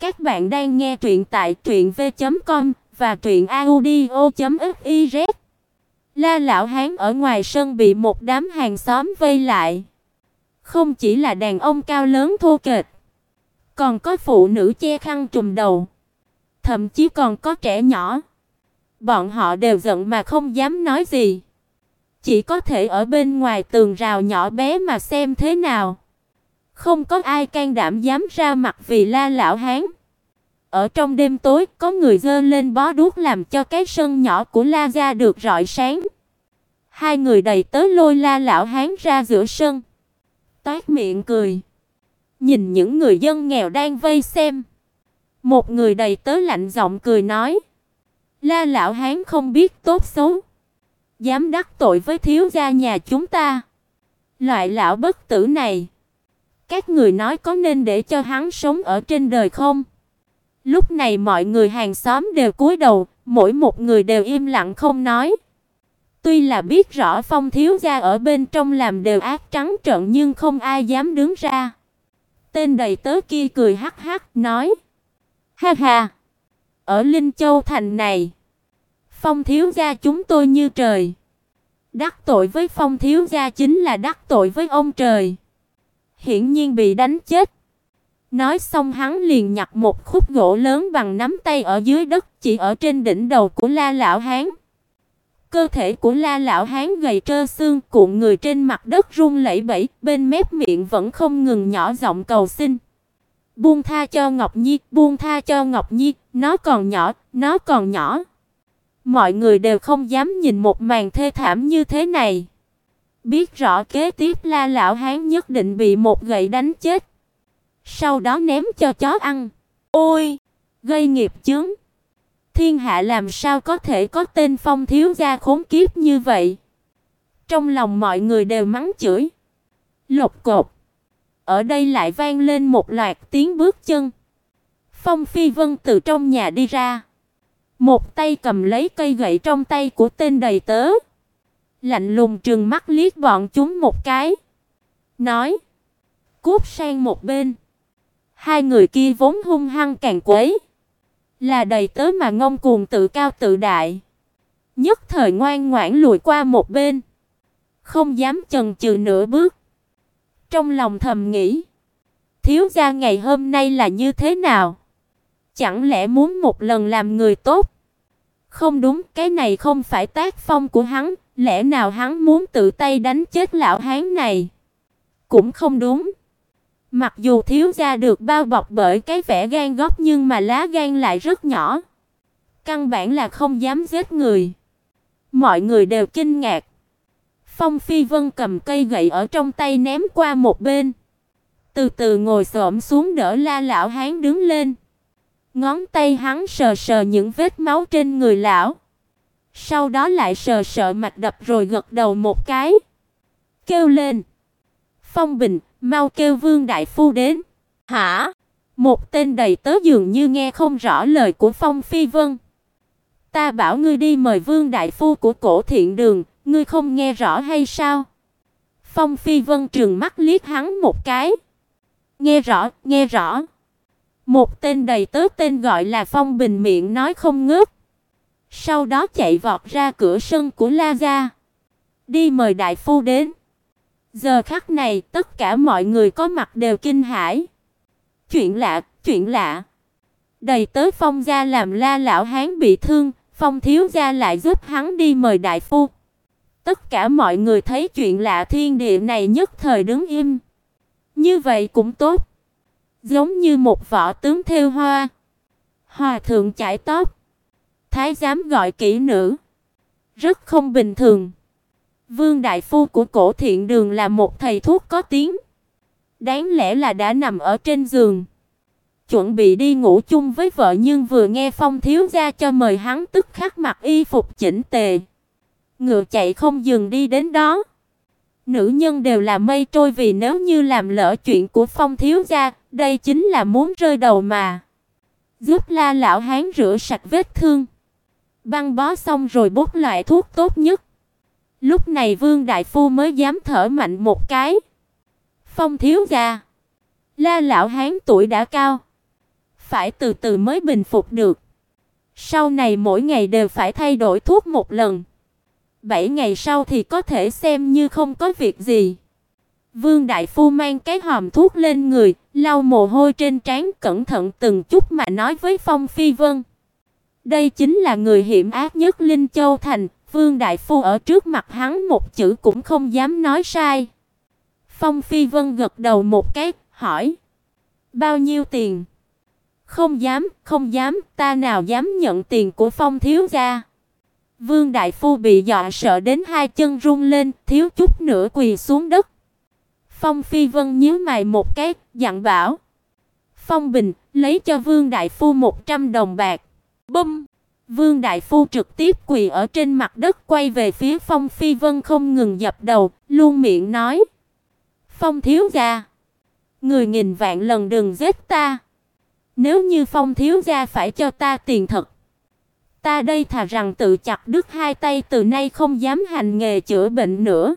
Các bạn đang nghe truyện tại truyệnv.com và truyệnaudio.fiz. La lão hán ở ngoài sân bị một đám hàng xóm vây lại. Không chỉ là đàn ông cao lớn thô kệch, còn có phụ nữ che khăn trùm đầu, thậm chí còn có trẻ nhỏ. Bọn họ đều giận mà không dám nói gì, chỉ có thể ở bên ngoài tường rào nhỏ bé mà xem thế nào. Không có ai can đảm dám ra mặt vì La lão hán. Ở trong đêm tối, có người giơ lên bó đuốc làm cho cái sân nhỏ của La gia được rọi sáng. Hai người đầy tớ lôi La lão hán ra giữa sân, Toát miệng cười, nhìn những người dân nghèo đang vây xem. Một người đầy tớ lạnh giọng cười nói: "La lão hán không biết tốt xấu, dám đắc tội với thiếu gia nhà chúng ta. Loại lão bất tử này, các người nói có nên để cho hắn sống ở trên đời không?" Lúc này mọi người hàng xóm đều cúi đầu, mỗi một người đều im lặng không nói. Tuy là biết rõ Phong thiếu gia ở bên trong làm đều ác trắng trợn nhưng không ai dám đứng ra. Tên đầy tớ kia cười hắc hắc nói: "Ha ha, ở Linh Châu thành này, Phong thiếu gia chúng tôi như trời. Đắc tội với Phong thiếu gia chính là đắc tội với ông trời." Hiển nhiên bị đánh chết. Nói xong hắn liền nhặt một khúc gỗ lớn bằng nắm tay ở dưới đất, chỉ ở trên đỉnh đầu của La lão hán. Cơ thể của La lão hán gầy trơ xương, cuộn người trên mặt đất run lẩy bẩy, bên mép miệng vẫn không ngừng nhỏ giọng cầu xin. Buông tha cho Ngọc Nhi, buông tha cho Ngọc Nhi, nó còn nhỏ, nó còn nhỏ. Mọi người đều không dám nhìn một màn thê thảm như thế này. Biết rõ kế tiếp La lão hán nhất định bị một gậy đánh chết sau đó ném cho chó ăn. Ôi, gây nghiệp chướng. Thiên hạ làm sao có thể có tên Phong thiếu gia khốn kiếp như vậy? Trong lòng mọi người đều mắng chửi. Lục cột. Ở đây lại vang lên một loạt tiếng bước chân. Phong Phi Vân từ trong nhà đi ra, một tay cầm lấy cây gậy trong tay của tên đầy tớ, lạnh lùng trừng mắt liếc bọn chúng một cái, nói: "Cút sang một bên." Hai người kia vốn hung hăng càng quấy, là đầy tớ mà ngông cuồng tự cao tự đại, nhất thời ngoan ngoãn lùi qua một bên, không dám chần chừ nửa bước. Trong lòng thầm nghĩ, thiếu gia ngày hôm nay là như thế nào? Chẳng lẽ muốn một lần làm người tốt? Không đúng, cái này không phải tác phong của hắn, lẽ nào hắn muốn tự tay đánh chết lão hán này? Cũng không đúng. Mặc dù thiếu gia được bao bọc bởi cái vẻ gan góc nhưng mà lá gan lại rất nhỏ. Căn bản là không dám giết người. Mọi người đều kinh ngạc. Phong Phi Vân cầm cây gậy ở trong tay ném qua một bên. Từ từ ngồi xổm xuống đỡ La lão hán đứng lên. Ngón tay hắn sờ sờ những vết máu trên người lão. Sau đó lại sờ sờ mặt đập rồi gật đầu một cái. Kêu lên. Phong Bình, mau kêu Vương đại phu đến. Hả? Một tên đầy tớ dường như nghe không rõ lời của Phong Phi Vân. Ta bảo ngươi đi mời Vương đại phu của Cổ Thiện Đường, ngươi không nghe rõ hay sao? Phong Phi Vân trừng mắt liếc hắn một cái. Nghe rõ, nghe rõ. Một tên đầy tớ tên gọi là Phong Bình miệng nói không ngớt. Sau đó chạy vọt ra cửa sân của La gia. Đi mời đại phu đến. Giờ khắc này, tất cả mọi người có mặt đều kinh hãi. Chuyện lạ, chuyện lạ. Đầy tới Phong gia làm La lão hán bị thương, Phong thiếu gia lại giúp hắn đi mời đại phu. Tất cả mọi người thấy chuyện lạ thiên địa này nhất thời đứng im. Như vậy cũng tốt. Giống như một võ tướng thêu hoa. Hòa thượng chải tóc. Thái giám gọi kỹ nữ. Rất không bình thường. Vương đại phu của Cổ Thiện Đường là một thầy thuốc có tiếng. Đáng lẽ là đã nằm ở trên giường, chuẩn bị đi ngủ chung với vợ nhưng vừa nghe Phong thiếu gia cho mời hắn tức khắc mặc y phục chỉnh tề, ngựa chạy không dừng đi đến đó. Nữ nhân đều là mây trôi vì nếu như làm lỡ chuyện của Phong thiếu gia, đây chính là muốn rơi đầu mà. Giúp La lão hán rửa sạch vết thương, băng bó xong rồi bốc loại thuốc tốt nhất. Lúc này Vương đại phu mới dám thở mạnh một cái. Phong thiếu gia, La lão hán tuổi đã cao, phải từ từ mới bình phục được. Sau này mỗi ngày đều phải thay đổi thuốc một lần. 7 ngày sau thì có thể xem như không có việc gì. Vương đại phu mang cái hòm thuốc lên người, lau mồ hôi trên trán, cẩn thận từng chút mà nói với Phong Phi Vân. Đây chính là người hiểm ác nhất Linh Châu thành, Vương đại phu ở trước mặt hắn một chữ cũng không dám nói sai. Phong Phi Vân gật đầu một cái, hỏi: "Bao nhiêu tiền?" "Không dám, không dám, ta nào dám nhận tiền của Phong thiếu gia." Vương đại phu bị dọa sợ đến hai chân run lên, thiếu chút nữa quỳ xuống đất. Phong Phi Vân nhíu mày một cái, dặn bảo: "Phong Bình, lấy cho Vương đại phu 100 đồng bạc." Bum! Vương đại phu trực tiếp quỳ ở trên mặt đất quay về phía Phong Phi Vân không ngừng dập đầu, luôn miệng nói: "Phong thiếu gia, người nghìn vạn lần đừng giết ta. Nếu như Phong thiếu gia phải cho ta tiền thật, ta đây thà rằng tự chặt đứt hai tay từ nay không dám hành nghề chữa bệnh nữa."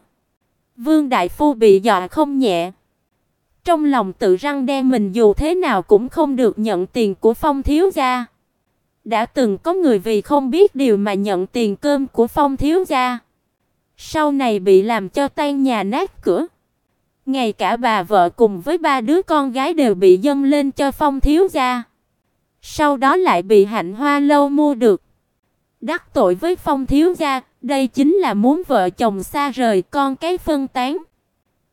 Vương đại phu bị dọa không nhẹ. Trong lòng tự răng đe mình dù thế nào cũng không được nhận tiền của Phong thiếu gia. Đã từng có người vì không biết điều mà nhận tiền cơm của Phong thiếu gia. Sau này bị làm cho tan nhà nát cửa. Ngay cả bà vợ cùng với ba đứa con gái đều bị dâng lên cho Phong thiếu gia. Sau đó lại bị Hạnh Hoa lâu mua được. Đắc tội với Phong thiếu gia, đây chính là muốn vợ chồng xa rời con cái phân tán.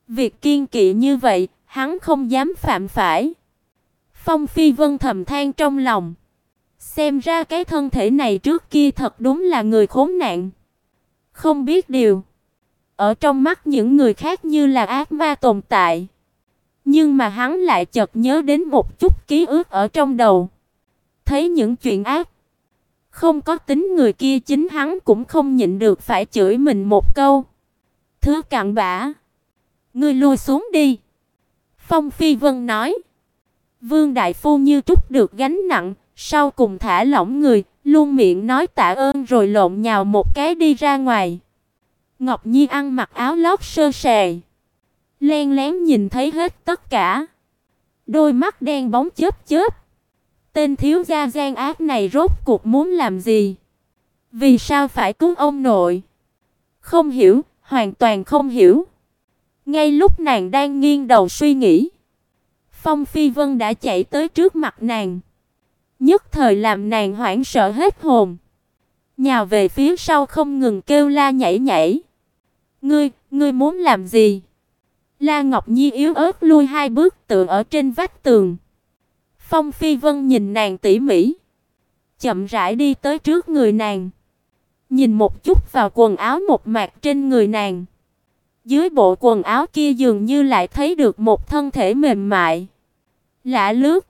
Việc kiên kỵ như vậy, hắn không dám phạm phải. Phong Phi Vân thầm than trong lòng. Xem ra cái thân thể này trước kia thật đúng là người khốn nạn. Không biết điều. Ở trong mắt những người khác như là ác ma tồn tại. Nhưng mà hắn lại chợt nhớ đến một chút ký ức ở trong đầu. Thấy những chuyện ác. Không có tính người kia chính hắn cũng không nhịn được phải chửi mình một câu. Thứ cặn bã. Ngươi lui xuống đi. Phong Phi Vân nói. Vương Đại Phu như trút được gánh nặng, sau cùng thả lỏng người, luôn miệng nói tạ ơn rồi lộn nhào một cái đi ra ngoài. Ngọc Nhi ăn mặc áo lót sơ sài, len lén nhìn thấy hết tất cả. Đôi mắt đen bóng chớp chớp. Tên thiếu gia gian ác này rốt cuộc muốn làm gì? Vì sao phải cứu ông nội? Không hiểu, hoàn toàn không hiểu. Ngay lúc nàng đang nghiêng đầu suy nghĩ, Phong Phi Vân đã chạy tới trước mặt nàng nhất thời làm nàng hoảng sợ hết hồn. Nhào về phía sau không ngừng kêu la nhảy nhảy. "Ngươi, ngươi muốn làm gì?" La Ngọc Nhi yếu ớt lui hai bước tựa ở trên vách tường. Phong Phi Vân nhìn nàng tỉ mỉ, chậm rãi đi tới trước người nàng. Nhìn một chút vào quần áo một mạc trên người nàng. Dưới bộ quần áo kia dường như lại thấy được một thân thể mềm mại, lạ lướt